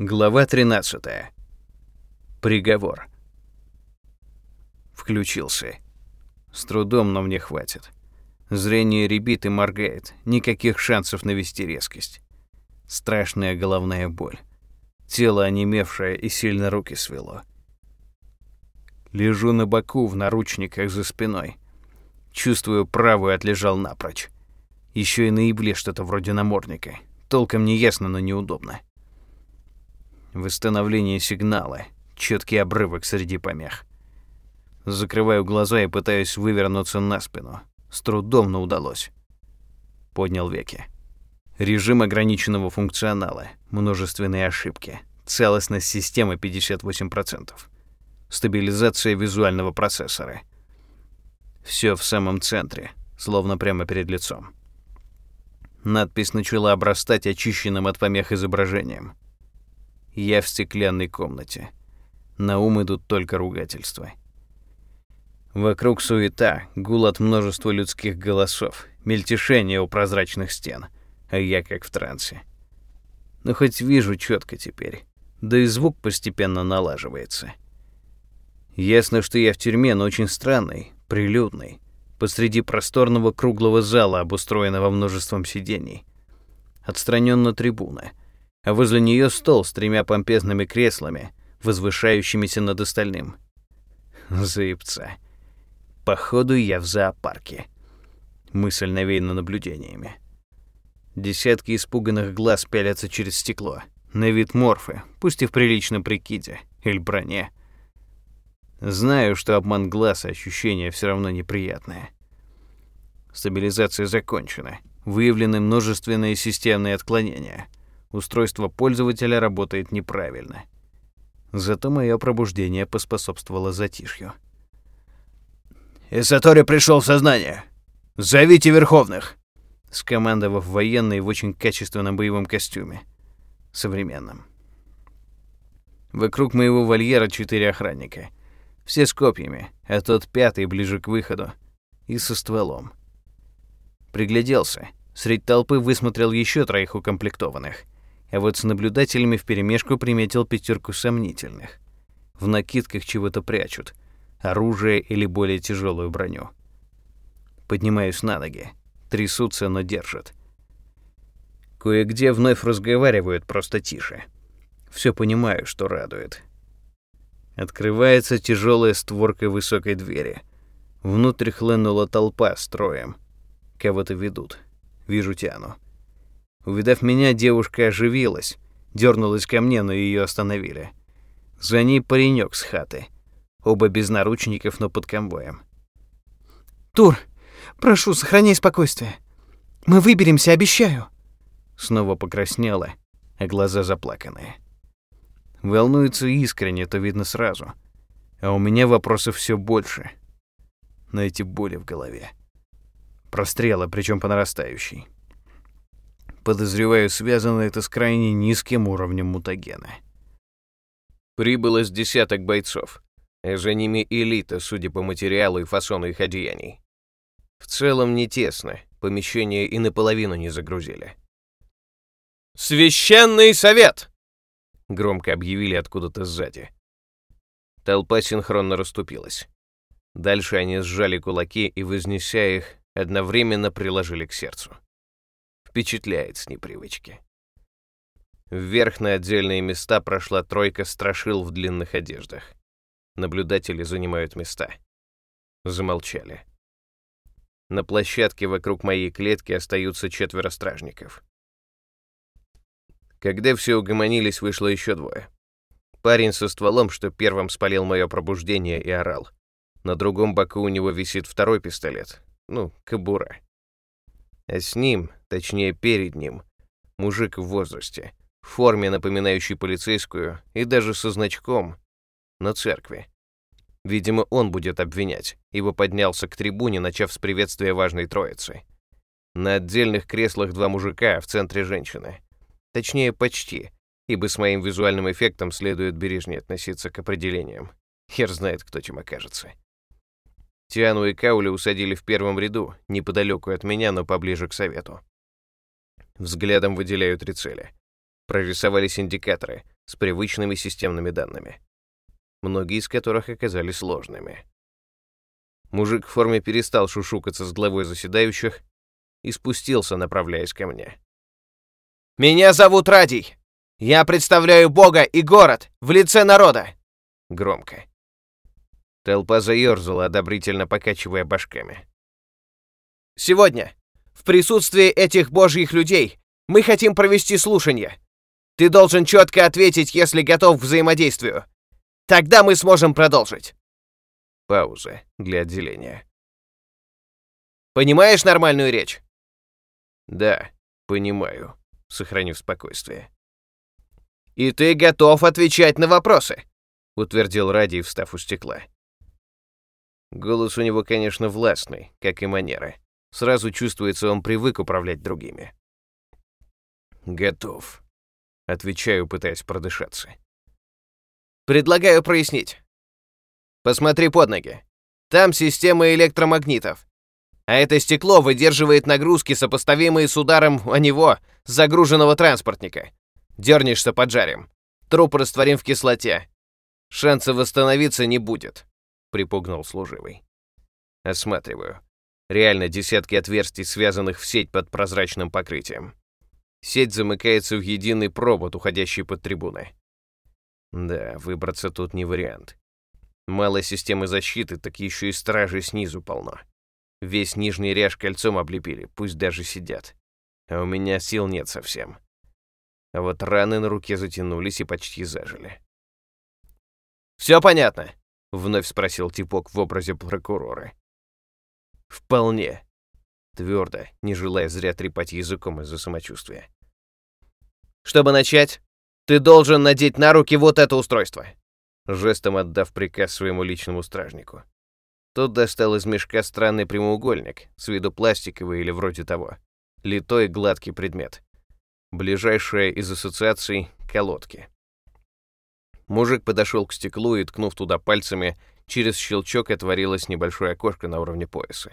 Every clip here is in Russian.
Глава 13. Приговор. Включился. С трудом, но мне хватит. Зрение ребит и моргает. Никаких шансов навести резкость. Страшная головная боль. Тело онемевшее и сильно руки свело. Лежу на боку в наручниках за спиной. Чувствую, правую отлежал напрочь. Еще и на ибле что-то вроде намордника. Толком не ясно, но неудобно. Восстановление сигнала. Четкий обрывок среди помех. Закрываю глаза и пытаюсь вывернуться на спину. С трудом, но удалось. Поднял веки. Режим ограниченного функционала. Множественные ошибки. Целостность системы 58%. Стабилизация визуального процессора. Все в самом центре, словно прямо перед лицом. Надпись начала обрастать очищенным от помех изображением. Я в стеклянной комнате. На ум идут только ругательства. Вокруг суета, гул от множества людских голосов, мельтешение у прозрачных стен, а я как в трансе. Но хоть вижу четко теперь, да и звук постепенно налаживается. Ясно, что я в тюрьме, но очень странный, прилюдный, посреди просторного круглого зала, обустроенного множеством сидений. Отстраненно трибуна — а возле нее стол с тремя помпезными креслами, возвышающимися над остальным. Заебца. Походу, я в зоопарке. Мысль навеяна наблюдениями. Десятки испуганных глаз пялятся через стекло. На вид морфы, пусть и в приличном прикиде или броне. Знаю, что обман глаз и ощущение все равно неприятное. Стабилизация закончена. Выявлены множественные системные отклонения — устройство пользователя работает неправильно. Зато мое пробуждение поспособствовало затишью. «Исатори пришел в сознание! Зовите Верховных!» скомандовав военный в очень качественном боевом костюме. Современном. Вокруг моего вольера четыре охранника. Все с копьями, а тот пятый ближе к выходу. И со стволом. Пригляделся. Средь толпы высмотрел еще троих укомплектованных — а вот с наблюдателями вперемешку приметил пятерку сомнительных. В накидках чего-то прячут, оружие или более тяжелую броню. Поднимаюсь на ноги, трясутся, но держат. Кое-где вновь разговаривают просто тише. Все понимаю, что радует. Открывается тяжелая створка высокой двери. Внутрь хлынула толпа строем. Кого-то ведут. Вижу Тяну. Увидав меня, девушка оживилась, дернулась ко мне, но ее остановили. За ней паренек с хаты. Оба без наручников, но под конвоем. «Тур, прошу, сохраняй спокойствие. Мы выберемся, обещаю». Снова покраснела, а глаза заплаканные. Волнуется искренне, это видно сразу. А у меня вопросов все больше. Но эти боли в голове. Прострелы, причем по нарастающей. Подозреваю, связано это с крайне низким уровнем мутагена. Прибыло с десяток бойцов, а за ними элита, судя по материалу и фасону их одеяний. В целом не тесно, помещение и наполовину не загрузили. «Священный совет!» — громко объявили откуда-то сзади. Толпа синхронно расступилась. Дальше они сжали кулаки и, вознеся их, одновременно приложили к сердцу. Впечатляет с непривычки. Вверх на отдельные места прошла тройка страшил в длинных одеждах. Наблюдатели занимают места. Замолчали. На площадке вокруг моей клетки остаются четверо стражников. Когда все угомонились, вышло еще двое. Парень со стволом, что первым спалил мое пробуждение и орал. На другом боку у него висит второй пистолет. Ну, кобура. А с ним, точнее перед ним, мужик в возрасте, в форме, напоминающей полицейскую, и даже со значком, на церкви. Видимо, он будет обвинять, ибо поднялся к трибуне, начав с приветствия важной троицы. На отдельных креслах два мужика, в центре женщины. Точнее, почти, ибо с моим визуальным эффектом следует бережнее относиться к определениям. Хер знает, кто чем окажется. Тиану и Каули усадили в первом ряду, неподалеку от меня, но поближе к совету. Взглядом выделяю три цели. Прорисовались индикаторы, с привычными системными данными, многие из которых оказались сложными. Мужик в форме перестал шушукаться с главой заседающих и спустился, направляясь ко мне. «Меня зовут Радий. Я представляю Бога и город в лице народа!» Громко. Толпа заерзала, одобрительно покачивая башками. «Сегодня, в присутствии этих божьих людей, мы хотим провести слушание. Ты должен четко ответить, если готов к взаимодействию. Тогда мы сможем продолжить. Пауза для отделения. Понимаешь нормальную речь? Да, понимаю, сохранив спокойствие. И ты готов отвечать на вопросы, утвердил Радий, встав у стекла. Голос у него, конечно, властный, как и манеры. Сразу чувствуется, он привык управлять другими. Готов. Отвечаю, пытаясь продышаться. Предлагаю прояснить. Посмотри под ноги. Там система электромагнитов. А это стекло выдерживает нагрузки, сопоставимые с ударом о него загруженного транспортника. Дернешься поджарим. Труп растворим в кислоте. Шанса восстановиться не будет, припугнул служивый. Осматриваю. Реально десятки отверстий, связанных в сеть под прозрачным покрытием. Сеть замыкается в единый провод, уходящий под трибуны. Да, выбраться тут не вариант. Мало системы защиты, так еще и стражи снизу полно. Весь нижний ряж кольцом облепили, пусть даже сидят. А у меня сил нет совсем. А вот раны на руке затянулись и почти зажили. «Все понятно?» — вновь спросил типок в образе прокурора. «Вполне», твердо, не желая зря трепать языком из-за самочувствия. «Чтобы начать, ты должен надеть на руки вот это устройство жестом отдав приказ своему личному стражнику. Тот достал из мешка странный прямоугольник, с виду пластиковый или вроде того. Литой гладкий предмет. Ближайшая из ассоциаций — колодки. Мужик подошел к стеклу и, ткнув туда пальцами, через щелчок отворилось небольшое окошко на уровне пояса.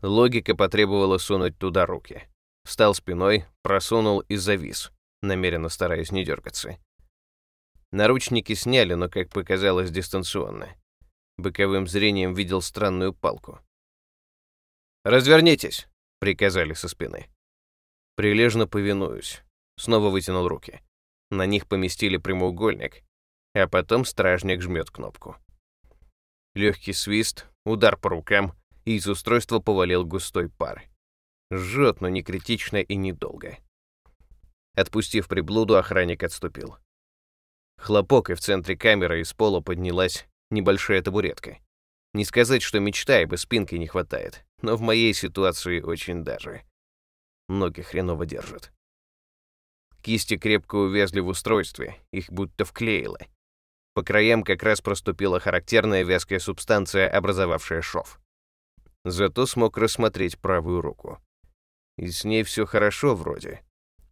Логика потребовала сунуть туда руки. Встал спиной, просунул и завис, намеренно стараясь не дергаться. Наручники сняли, но, как показалось, дистанционно. Боковым зрением видел странную палку. «Развернитесь!» — приказали со спины. Прилежно повинуюсь. Снова вытянул руки. На них поместили прямоугольник, а потом стражник жмет кнопку. Легкий свист, удар по рукам, и из устройства повалил густой пар. Жжет, но не критично и недолго. Отпустив приблуду, охранник отступил. Хлопок, и в центре камеры из пола поднялась небольшая табуретка. Не сказать, что мечта, ибо спинки не хватает, но в моей ситуации очень даже. Ноги хреново держат. Кисти крепко увязли в устройстве, их будто вклеило. По краям как раз проступила характерная вязкая субстанция, образовавшая шов. Зато смог рассмотреть правую руку. И с ней все хорошо вроде.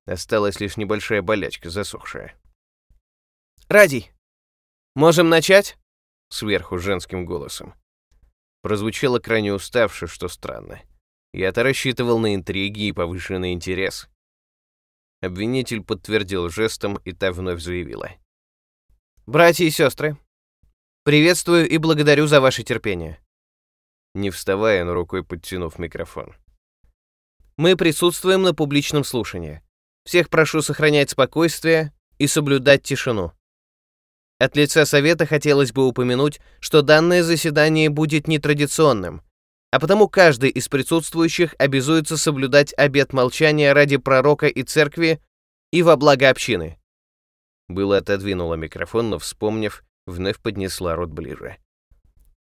Осталась лишь небольшая болячка, засохшая. Радий, можем начать?» Сверху женским голосом. Прозвучало крайне уставше, что странно. Я-то рассчитывал на интриги и повышенный интерес. Обвинитель подтвердил жестом, и та вновь заявила. «Братья и сестры, приветствую и благодарю за ваше терпение». Не вставая, но рукой подтянув микрофон. «Мы присутствуем на публичном слушании. Всех прошу сохранять спокойствие и соблюдать тишину. От лица Совета хотелось бы упомянуть, что данное заседание будет нетрадиционным, а потому каждый из присутствующих обязуется соблюдать обет молчания ради пророка и церкви и во благо общины. Было отодвинула микрофон, но, вспомнив, вновь поднесла рот ближе.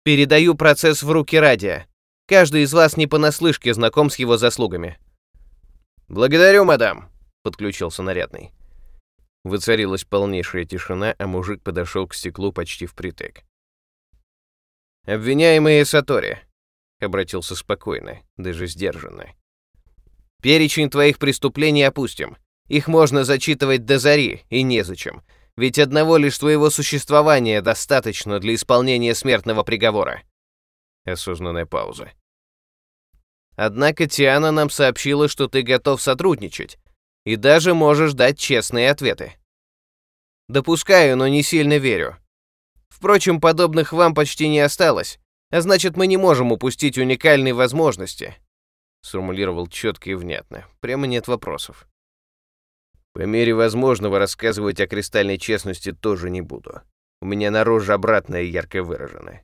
«Передаю процесс в руки Радия. Каждый из вас не понаслышке знаком с его заслугами». «Благодарю, мадам», — подключился нарядный. Воцарилась полнейшая тишина, а мужик подошел к стеклу почти впритык. «Обвиняемые Сатори», — обратился спокойно, даже сдержанно. «Перечень твоих преступлений опустим. Их можно зачитывать до зари, и незачем. Ведь одного лишь твоего существования достаточно для исполнения смертного приговора». Осознанная пауза. «Однако Тиана нам сообщила, что ты готов сотрудничать, и даже можешь дать честные ответы. Допускаю, но не сильно верю. Впрочем, подобных вам почти не осталось, а значит, мы не можем упустить уникальные возможности. Сформулировал четко и внятно. Прямо нет вопросов. По мере возможного рассказывать о кристальной честности тоже не буду. У меня на роже обратное ярко выражено.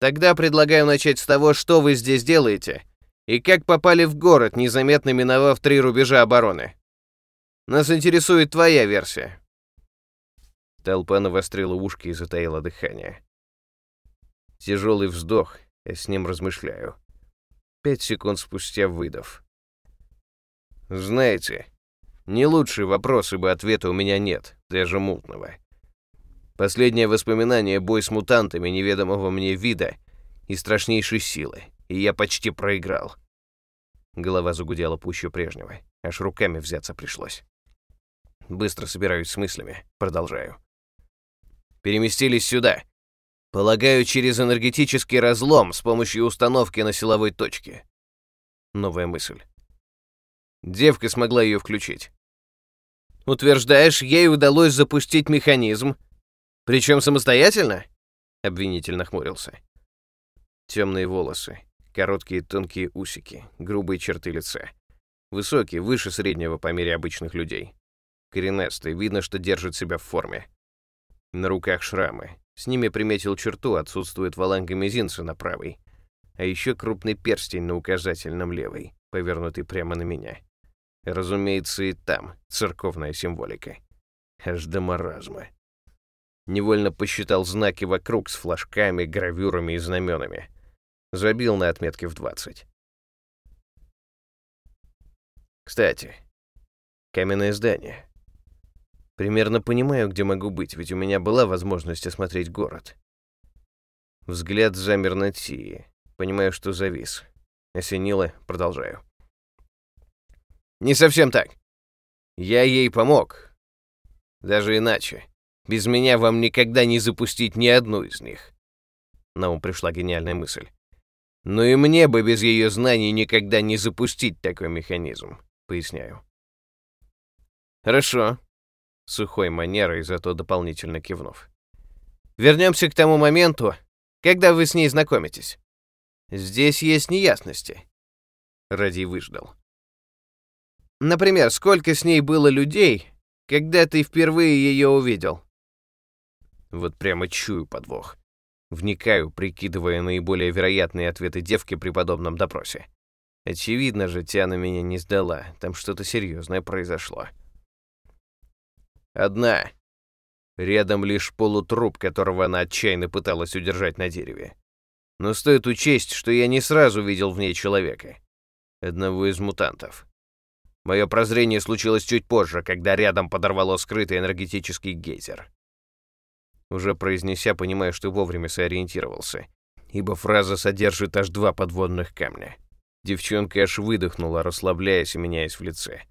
Тогда предлагаю начать с того, что вы здесь делаете и как попали в город, незаметно миновав три рубежа обороны. Нас интересует твоя версия. Толпа навострила ушки и затаила дыхание. Тяжелый вздох, я с ним размышляю. Пять секунд спустя выдав. Знаете, не лучший вопрос, ибо ответа у меня нет, даже мутного. Последнее воспоминание — бой с мутантами неведомого мне вида и страшнейшей силы, и я почти проиграл. Голова загудела пуще прежнего, аж руками взяться пришлось. Быстро собираюсь с мыслями, продолжаю. Переместились сюда. Полагаю, через энергетический разлом с помощью установки на силовой точке. Новая мысль. Девка смогла ее включить. Утверждаешь, ей удалось запустить механизм, причем самостоятельно? Обвинитель нахмурился. Темные волосы, короткие тонкие усики, грубые черты лица. Высокий, выше среднего по мере обычных людей. Коренастый, видно, что держит себя в форме. На руках шрамы. С ними приметил черту, отсутствует валанга мизинца на правой. А еще крупный перстень на указательном левой, повернутый прямо на меня. Разумеется, и там церковная символика. Аж до маразма. Невольно посчитал знаки вокруг с флажками, гравюрами и знаменами. Забил на отметке в 20. Кстати, каменное здание. Примерно понимаю, где могу быть, ведь у меня была возможность осмотреть город. Взгляд замер на Тии. Понимаю, что завис. Осенило, продолжаю. Не совсем так. Я ей помог. Даже иначе. Без меня вам никогда не запустить ни одну из них. На ум пришла гениальная мысль. Но и мне бы без ее знаний никогда не запустить такой механизм, поясняю. Хорошо. Сухой манерой, зато дополнительно кивнув. Вернемся к тому моменту, когда вы с ней знакомитесь. Здесь есть неясности. Ради выждал. Например, сколько с ней было людей, когда ты впервые ее увидел? Вот прямо чую подвох. Вникаю, прикидывая наиболее вероятные ответы девки при подобном допросе. Очевидно же, Тиана меня не сдала. Там что-то серьезное произошло. Одна. Рядом лишь полутруп, которого она отчаянно пыталась удержать на дереве. Но стоит учесть, что я не сразу видел в ней человека. Одного из мутантов. Мое прозрение случилось чуть позже, когда рядом подорвало скрытый энергетический гейзер. Уже произнеся, понимая, что вовремя сориентировался, ибо фраза содержит аж два подводных камня. Девчонка аж выдохнула, расслабляясь и меняясь в лице.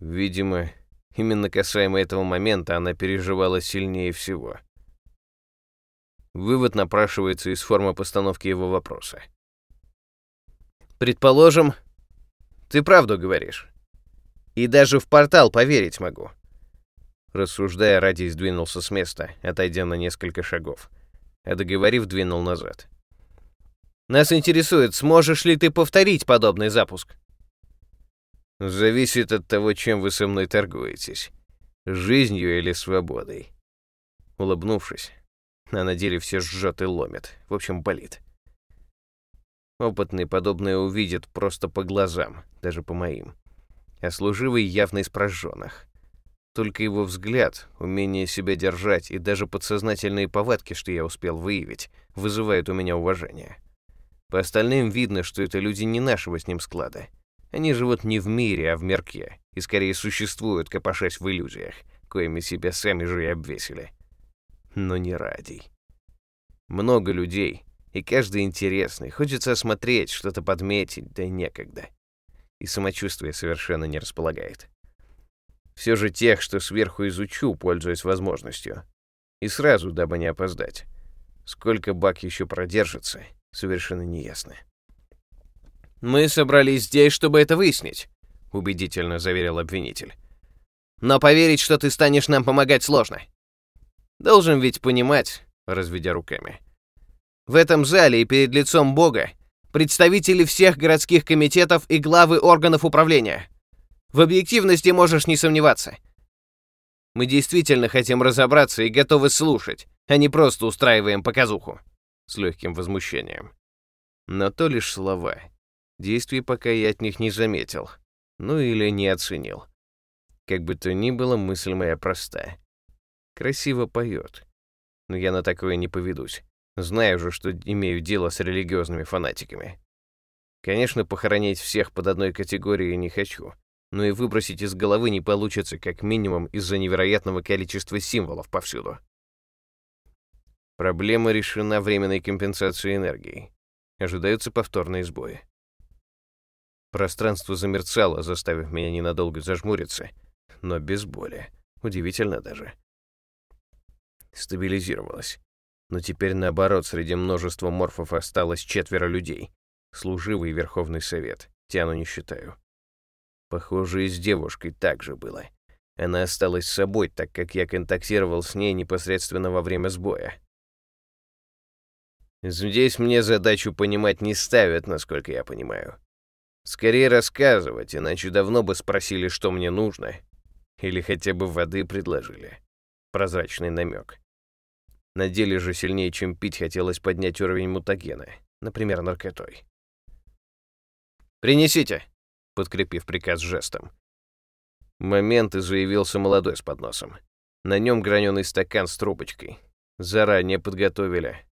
Видимо, именно касаемо этого момента она переживала сильнее всего. Вывод напрашивается из формы постановки его вопроса. «Предположим, ты правду говоришь. И даже в портал поверить могу. Рассуждая, Ради сдвинулся с места, отойдя на несколько шагов. А договорив, двинул назад. «Нас интересует, сможешь ли ты повторить подобный запуск?» «Зависит от того, чем вы со мной торгуетесь. Жизнью или свободой». Улыбнувшись, а на деле все жжет и ломит. В общем, болит. Опытный подобное увидит просто по глазам, даже по моим. А служивый явно из прожженных. Только его взгляд, умение себя держать и даже подсознательные повадки, что я успел выявить, вызывают у меня уважение. По остальным видно, что это люди не нашего с ним склада. Они живут не в мире, а в мерке, и скорее существуют, копошась в иллюзиях, коими себя сами же и обвесили. Но не ради. Много людей, и каждый интересный. Хочется осмотреть, что-то подметить, да некогда. И самочувствие совершенно не располагает. Все же тех, что сверху изучу, пользуясь возможностью. И сразу, дабы не опоздать. Сколько бак еще продержится, совершенно неясно. «Мы собрались здесь, чтобы это выяснить», — убедительно заверил обвинитель. Но поверить, что ты станешь нам помогать, сложно. Должен ведь понимать, разведя руками. В этом зале и перед лицом Бога представители всех городских комитетов и главы органов управления. В объективности можешь не сомневаться. Мы действительно хотим разобраться и готовы слушать, а не просто устраиваем показуху. С легким возмущением. Но то лишь слова. Действий пока я от них не заметил. Ну или не оценил. Как бы то ни было, мысль моя проста. Красиво поет. Но я на такое не поведусь. Знаю же, что имею дело с религиозными фанатиками. Конечно, похоронить всех под одной категорией не хочу, но и выбросить из головы не получится как минимум из-за невероятного количества символов повсюду. Проблема решена временной компенсацией энергии. Ожидаются повторные сбои. Пространство замерцало, заставив меня ненадолго зажмуриться, но без боли. Удивительно даже. Стабилизировалось. Но теперь наоборот, среди множества морфов осталось четверо людей. Служивый Верховный Совет. Тяну не считаю. Похоже, и с девушкой так же было. Она осталась с собой, так как я контактировал с ней непосредственно во время сбоя. Здесь мне задачу понимать не ставят, насколько я понимаю. Скорее рассказывать, иначе давно бы спросили, что мне нужно. Или хотя бы воды предложили. Прозрачный намек. На деле же сильнее, чем пить, хотелось поднять уровень мутагена, например, наркотой. «Принесите!» — подкрепив приказ жестом. момент и заявился молодой с подносом. На нем граненый стакан с трубочкой. Заранее подготовили.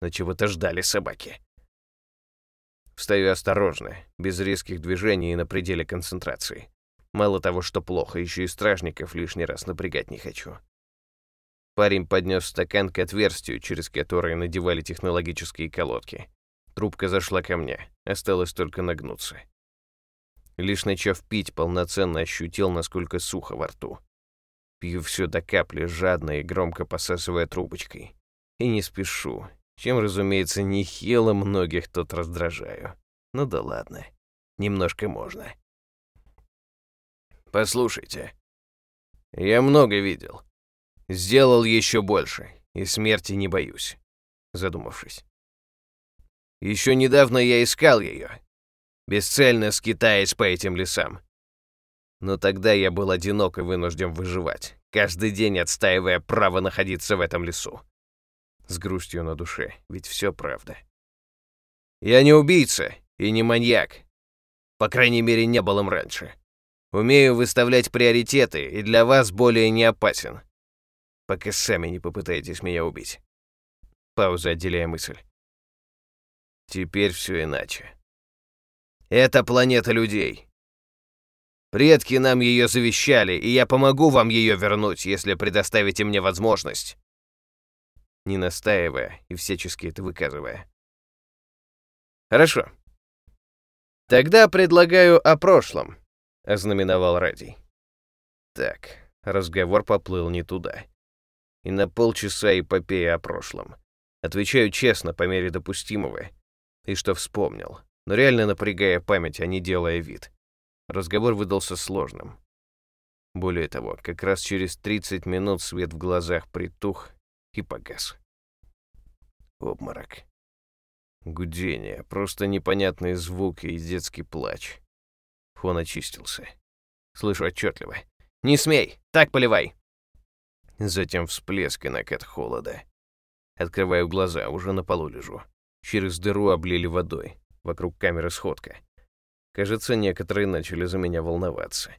На чего-то ждали собаки. Встаю осторожно, без резких движений и на пределе концентрации. Мало того, что плохо, еще и стражников лишний раз напрягать не хочу. Парень поднес стакан к отверстию, через которое надевали технологические колодки. Трубка зашла ко мне, осталось только нагнуться. Лишь начав пить, полноценно ощутил, насколько сухо во рту. Пью все до капли, жадно и громко посасывая трубочкой. И не спешу, чем, разумеется, нехило многих тут раздражаю. Ну да ладно, немножко можно. Послушайте, я много видел. Сделал еще больше, и смерти не боюсь, задумавшись. Еще недавно я искал ее, бесцельно скитаясь по этим лесам. Но тогда я был одинок и вынужден выживать, каждый день отстаивая право находиться в этом лесу с грустью на душе, ведь все правда. Я не убийца и не маньяк. По крайней мере, не был им раньше. Умею выставлять приоритеты и для вас более не опасен. Пока сами не попытаетесь меня убить. Пауза, отделяя мысль. Теперь все иначе. Это планета людей. Предки нам ее завещали, и я помогу вам ее вернуть, если предоставите мне возможность не настаивая и всячески это выказывая. «Хорошо. Тогда предлагаю о прошлом», — ознаменовал Радий. Так, разговор поплыл не туда. И на полчаса эпопея о прошлом. Отвечаю честно, по мере допустимого. И что вспомнил, но реально напрягая память, а не делая вид. Разговор выдался сложным. Более того, как раз через 30 минут свет в глазах притух, и погас. Обморок. Гудение, просто непонятные звуки и детский плач. Фон очистился. Слышу отчетливо. «Не смей! Так поливай!» Затем всплеск и накат холода. Открываю глаза, уже на полу лежу. Через дыру облили водой. Вокруг камеры сходка. Кажется, некоторые начали за меня волноваться.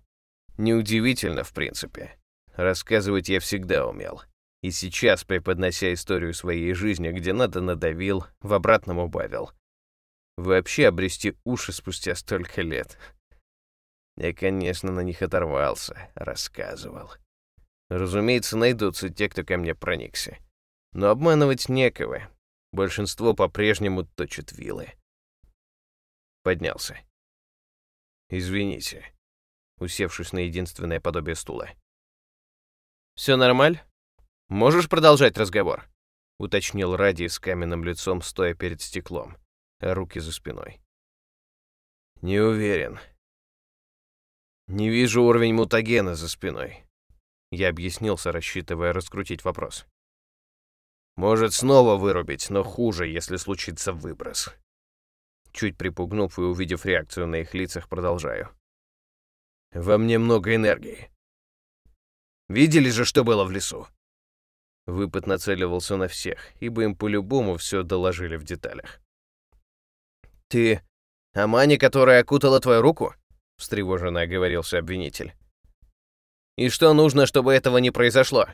Неудивительно, в принципе. Рассказывать я всегда умел. И сейчас, преподнося историю своей жизни, где надо надавил, в обратном убавил. Вообще обрести уши спустя столько лет. Я, конечно, на них оторвался, рассказывал. Разумеется, найдутся те, кто ко мне проникся. Но обманывать некого. Большинство по-прежнему точат вилы. Поднялся. «Извините», усевшись на единственное подобие стула. «Все нормаль?» «Можешь продолжать разговор?» — уточнил Ради с каменным лицом, стоя перед стеклом, а руки за спиной. «Не уверен. Не вижу уровень мутагена за спиной. Я объяснился, рассчитывая раскрутить вопрос. Может снова вырубить, но хуже, если случится выброс. Чуть припугнув и увидев реакцию на их лицах, продолжаю. Во мне много энергии. Видели же, что было в лесу? Выпад нацеливался на всех, ибо им по-любому все доложили в деталях. «Ты о мане, которая окутала твою руку?» — встревоженно оговорился обвинитель. «И что нужно, чтобы этого не произошло?»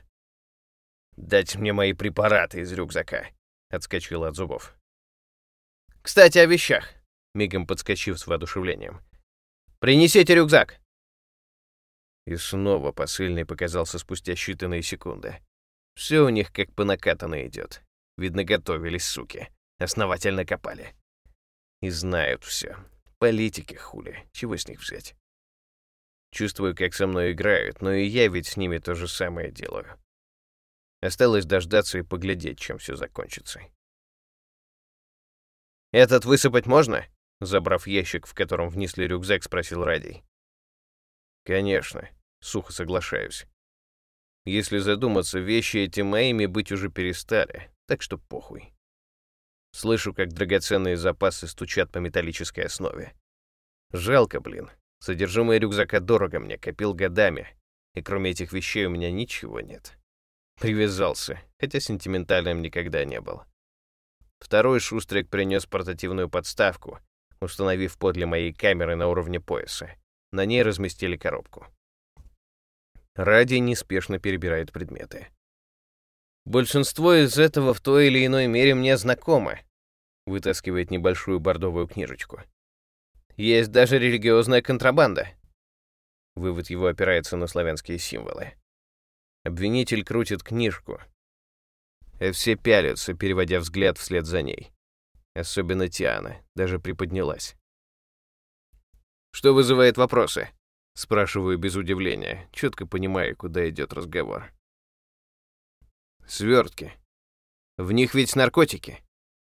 «Дать мне мои препараты из рюкзака», — отскочил от зубов. «Кстати, о вещах», — мигом подскочив с воодушевлением. «Принесите рюкзак!» И снова посыльный показался спустя считанные секунды. Все у них как по накатанной идет. Видно, готовились, суки. Основательно копали. И знают все. Политики хули. Чего с них взять? Чувствую, как со мной играют, но и я ведь с ними то же самое делаю. Осталось дождаться и поглядеть, чем все закончится. «Этот высыпать можно?» Забрав ящик, в котором внесли рюкзак, спросил Радий. «Конечно», — сухо соглашаюсь. Если задуматься, вещи эти моими быть уже перестали, так что похуй. Слышу, как драгоценные запасы стучат по металлической основе. Жалко, блин. Содержимое рюкзака дорого мне, копил годами, и кроме этих вещей у меня ничего нет. Привязался, хотя сентиментальным никогда не был. Второй шустрик принес портативную подставку, установив подле моей камеры на уровне пояса. На ней разместили коробку. Ради неспешно перебирает предметы. Большинство из этого в той или иной мере мне знакомо. Вытаскивает небольшую бордовую книжечку. Есть даже религиозная контрабанда. Вывод его опирается на славянские символы. Обвинитель крутит книжку. А все пялятся, переводя взгляд вслед за ней. Особенно Тиана, даже приподнялась. Что вызывает вопросы? Спрашиваю без удивления, четко понимая, куда идет разговор. Свертки. В них ведь наркотики.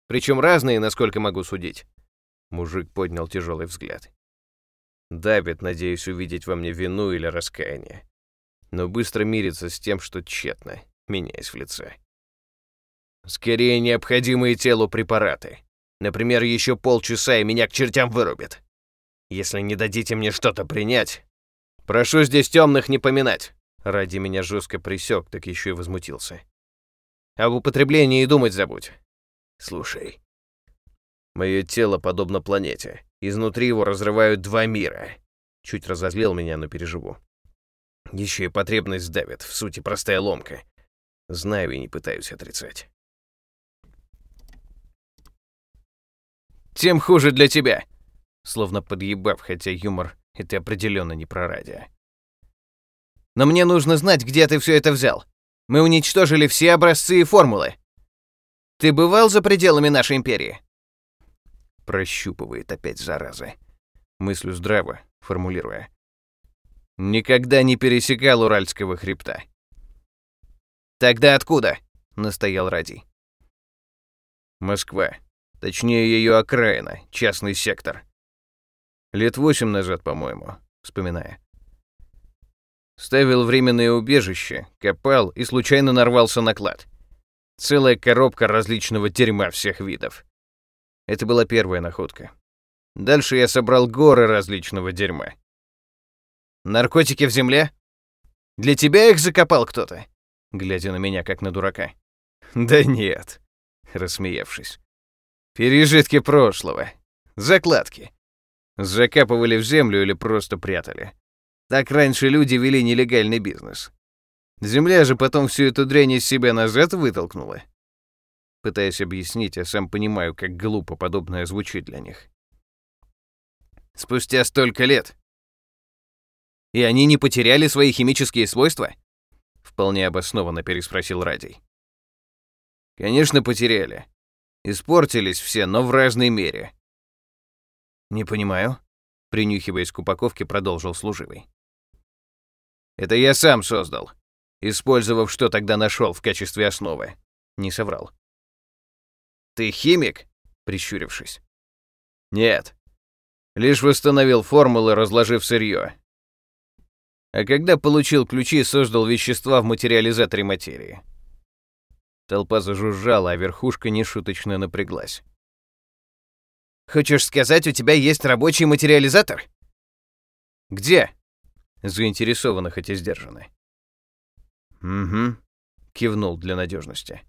Причем разные, насколько могу судить. Мужик поднял тяжелый взгляд. Давит, надеюсь увидеть во мне вину или раскаяние. Но быстро мирится с тем, что тщетно, меняясь в лице. Скорее необходимые телу препараты. Например, еще полчаса, и меня к чертям вырубят. Если не дадите мне что-то принять, прошу здесь темных не поминать. Ради меня жестко присек, так еще и возмутился. Об употреблении и думать забудь. Слушай, мое тело подобно планете. Изнутри его разрывают два мира. Чуть разозлил меня, но переживу. Еще и потребность давит, в сути простая ломка. Знаю и не пытаюсь отрицать. Тем хуже для тебя. Словно подъебав, хотя юмор — это определенно не про радио. Но мне нужно знать, где ты все это взял. Мы уничтожили все образцы и формулы. Ты бывал за пределами нашей империи? Прощупывает опять зараза. Мыслю здраво, формулируя. Никогда не пересекал Уральского хребта. Тогда откуда? Настоял Ради. Москва. Точнее, ее окраина, частный сектор. Лет восемь назад, по-моему, вспоминая. Ставил временное убежище, копал и случайно нарвался на клад. Целая коробка различного дерьма всех видов. Это была первая находка. Дальше я собрал горы различного дерьма. Наркотики в земле? Для тебя их закопал кто-то? Глядя на меня, как на дурака. Да нет, рассмеявшись. Пережитки прошлого. Закладки. Закапывали в землю или просто прятали. Так раньше люди вели нелегальный бизнес. Земля же потом всю эту дрянь из себя назад вытолкнула. Пытаясь объяснить, я сам понимаю, как глупо подобное звучит для них. Спустя столько лет. И они не потеряли свои химические свойства? Вполне обоснованно переспросил Радий. Конечно, потеряли. Испортились все, но в разной мере. Не понимаю. Принюхиваясь к упаковке, продолжил служивый. Это я сам создал, использовав, что тогда нашел в качестве основы. Не соврал. Ты химик? Прищурившись. Нет. Лишь восстановил формулы, разложив сырье. А когда получил ключи, создал вещества в материализаторе материи. Толпа зажужжала, а верхушка нешуточно напряглась. «Хочешь сказать, у тебя есть рабочий материализатор?» «Где?» Заинтересованы, хотя сдержаны. «Угу», — кивнул для надежности.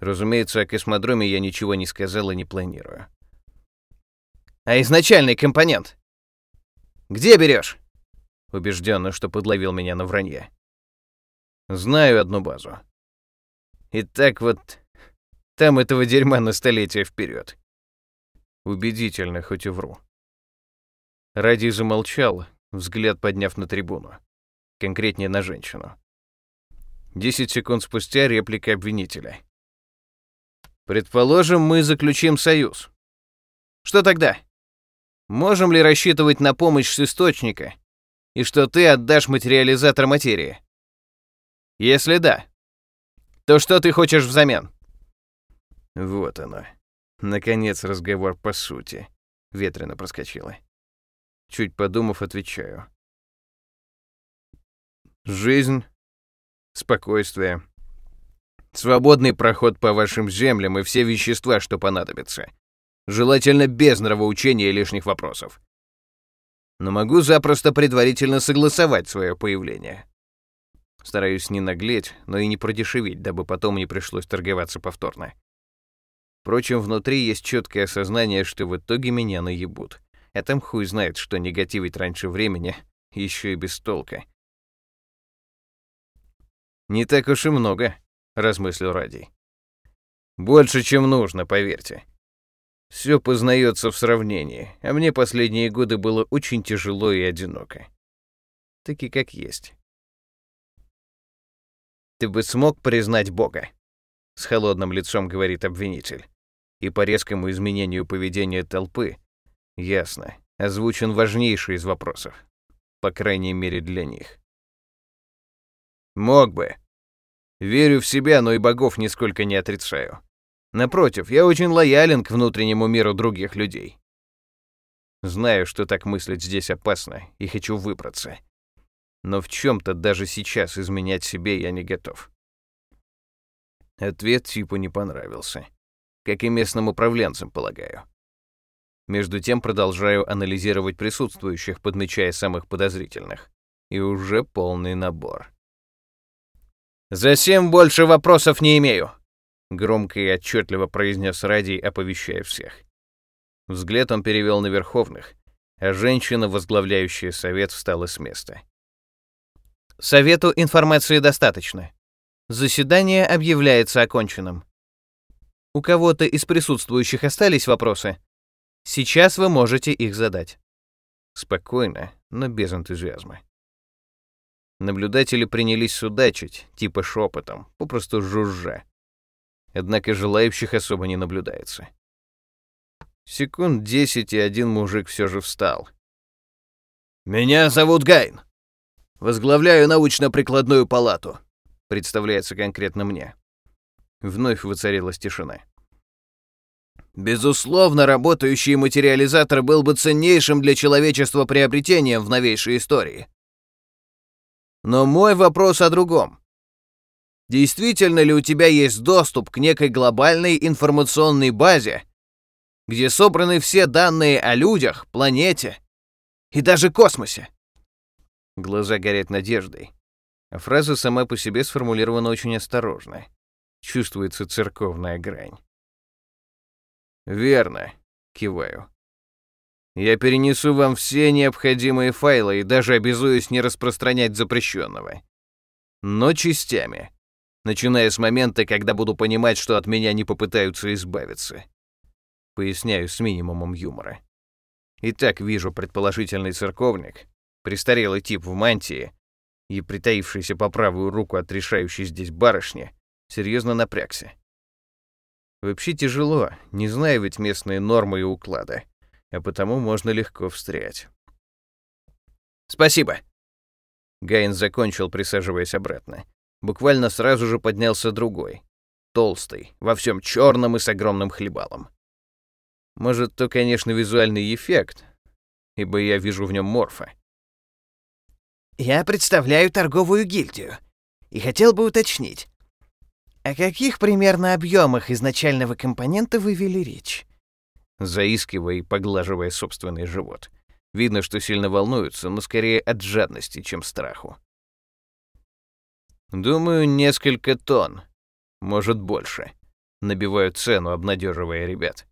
Разумеется, о космодроме я ничего не сказал и не планирую. «А изначальный компонент? Где берешь?» Убежденно, что подловил меня на вранье. «Знаю одну базу. И так вот, там этого дерьма на столетие вперед. Убедительно, хоть и вру. Ради замолчал, взгляд подняв на трибуну. Конкретнее на женщину. Десять секунд спустя реплика обвинителя. Предположим, мы заключим союз. Что тогда? Можем ли рассчитывать на помощь с источника? И что ты отдашь материализатор материи? Если да, то что ты хочешь взамен? Вот оно. Наконец разговор по сути. Ветрено проскочила. Чуть подумав, отвечаю. Жизнь, спокойствие, Свободный проход по вашим землям и все вещества, что понадобятся. Желательно без нравоучения и лишних вопросов. Но могу запросто предварительно согласовать свое появление. Стараюсь не наглеть, но и не продешевить, дабы потом не пришлось торговаться повторно. Впрочем, внутри есть четкое осознание, что в итоге меня наебут. А там хуй знает, что негативить раньше времени, еще и без толка. Не так уж и много, — размыслил Ради. «Больше, чем нужно, поверьте. Все познается в сравнении, а мне последние годы было очень тяжело и одиноко. Таки как есть». «Ты бы смог признать Бога?» — с холодным лицом говорит обвинитель. И по резкому изменению поведения толпы, ясно, озвучен важнейший из вопросов. По крайней мере, для них. «Мог бы», Верю в себя, но и богов нисколько не отрицаю. Напротив, я очень лоялен к внутреннему миру других людей. Знаю, что так мыслить здесь опасно, и хочу выбраться. Но в чем-то даже сейчас изменять себе я не готов. Ответ типу не понравился. Как и местным управленцам, полагаю. Между тем продолжаю анализировать присутствующих, подмечая самых подозрительных. И уже полный набор. «Засем больше вопросов не имею», — громко и отчетливо произнес Радий, оповещая всех. Взгляд он перевел на Верховных, а женщина, возглавляющая совет, встала с места. «Совету информации достаточно. Заседание объявляется оконченным. У кого-то из присутствующих остались вопросы? Сейчас вы можете их задать». Спокойно, но без энтузиазма. Наблюдатели принялись судачить, типа шепотом, попросту жужжа. Однако желающих особо не наблюдается. Секунд десять, и один мужик все же встал. «Меня зовут Гайн. Возглавляю научно-прикладную палату», представляется конкретно мне. Вновь воцарилась тишина. Безусловно, работающий материализатор был бы ценнейшим для человечества приобретением в новейшей истории. Но мой вопрос о другом. Действительно ли у тебя есть доступ к некой глобальной информационной базе, где собраны все данные о людях, планете и даже космосе? Глаза горят надеждой. А фраза сама по себе сформулирована очень осторожно. Чувствуется церковная грань. «Верно», — киваю. Я перенесу вам все необходимые файлы и даже обязуюсь не распространять запрещенного. Но частями. Начиная с момента, когда буду понимать, что от меня не попытаются избавиться. Поясняю с минимумом юмора. Итак, вижу предположительный церковник, престарелый тип в мантии и притаившийся по правую руку от решающей здесь барышни, серьезно напрягся. Вообще тяжело, не знаю ведь местные нормы и уклады а потому можно легко встрять. «Спасибо!» Гайн закончил, присаживаясь обратно. Буквально сразу же поднялся другой. Толстый, во всем черном и с огромным хлебалом. Может, то, конечно, визуальный эффект, ибо я вижу в нем морфа. Я представляю торговую гильдию и хотел бы уточнить, о каких примерно объемах изначального компонента вы вели речь? Заискивая и поглаживая собственный живот. Видно, что сильно волнуются, но скорее от жадности, чем страху. Думаю, несколько тонн. Может, больше. Набиваю цену, обнадеживая ребят.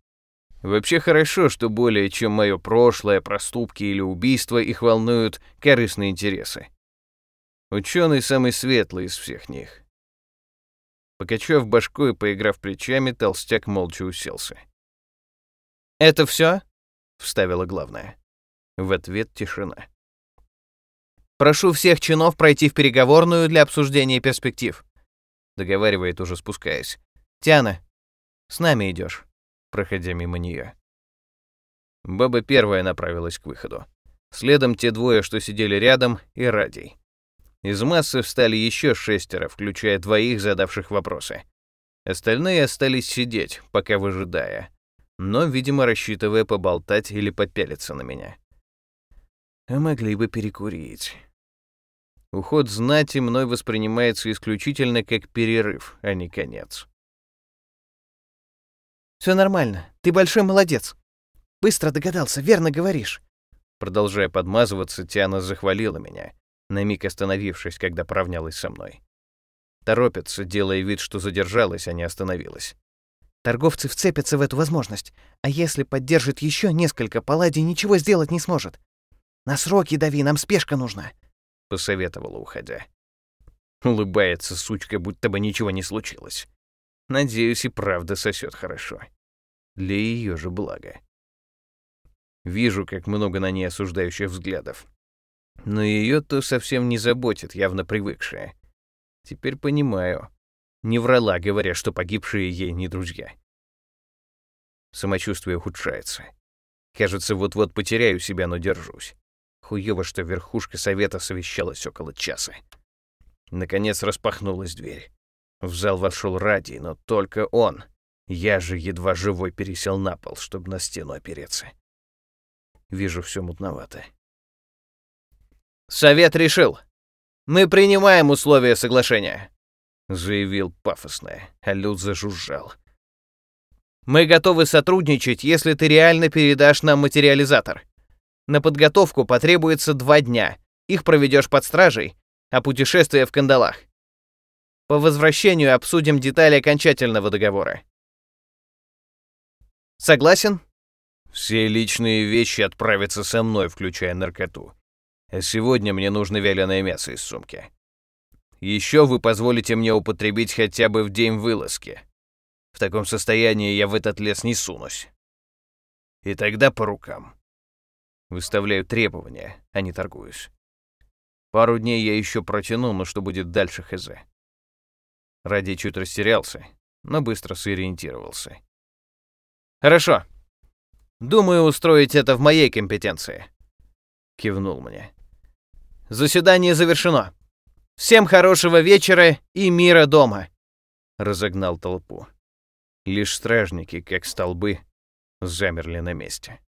Вообще хорошо, что более чем мое прошлое, проступки или убийства их волнуют корыстные интересы. Ученый самый светлый из всех них. Покачав башку и поиграв плечами, толстяк молча уселся. «Это все? вставила главная. В ответ тишина. «Прошу всех чинов пройти в переговорную для обсуждения перспектив», договаривает уже спускаясь. «Тиана, с нами идешь проходя мимо нее. Баба первая направилась к выходу. Следом те двое, что сидели рядом, и Радий. Из массы встали еще шестеро, включая двоих, задавших вопросы. Остальные остались сидеть, пока выжидая, но, видимо, рассчитывая поболтать или попялиться на меня. А могли бы перекурить. Уход знати мной воспринимается исключительно как перерыв, а не конец. Все нормально. Ты большой молодец. Быстро догадался, верно говоришь. Продолжая подмазываться, Тиана захвалила меня, на миг остановившись, когда поравнялась со мной. Торопится, делая вид, что задержалась, а не остановилась. Торговцы вцепятся в эту возможность, а если поддержит еще несколько, Палладий ничего сделать не сможет. На сроки дави, нам спешка нужна, посоветовала, уходя. Улыбается сучка, будто бы ничего не случилось. Надеюсь, и правда сосет хорошо. Для ее же блага. Вижу, как много на ней осуждающих взглядов. Но ее-то совсем не заботит, явно привыкшая. Теперь понимаю. Не врала, говоря, что погибшие ей не друзья. Самочувствие ухудшается. Кажется, вот-вот потеряю себя, но держусь. Хуёво, что верхушка совета совещалась около часа. Наконец распахнулась дверь. В зал вошел Ради, но только он. Я же едва живой пересел на пол, чтобы на стену опереться. Вижу все мутновато. «Совет решил. Мы принимаем условия соглашения», — заявил пафосно, а Люд зажужжал. «Мы готовы сотрудничать, если ты реально передашь нам материализатор. На подготовку потребуется два дня. Их проведешь под стражей, а путешествие в кандалах. По возвращению обсудим детали окончательного договора. Согласен? Все личные вещи отправятся со мной, включая наркоту. А сегодня мне нужно вяленое мясо из сумки. Еще вы позволите мне употребить хотя бы в день вылазки. В таком состоянии я в этот лес не сунусь. И тогда по рукам. Выставляю требования, а не торгуюсь. Пару дней я еще протяну, но что будет дальше, хз. Ради чуть растерялся, но быстро сориентировался. «Хорошо. Думаю, устроить это в моей компетенции», — кивнул мне. «Заседание завершено. Всем хорошего вечера и мира дома», — разогнал толпу. Лишь стражники, как столбы, замерли на месте.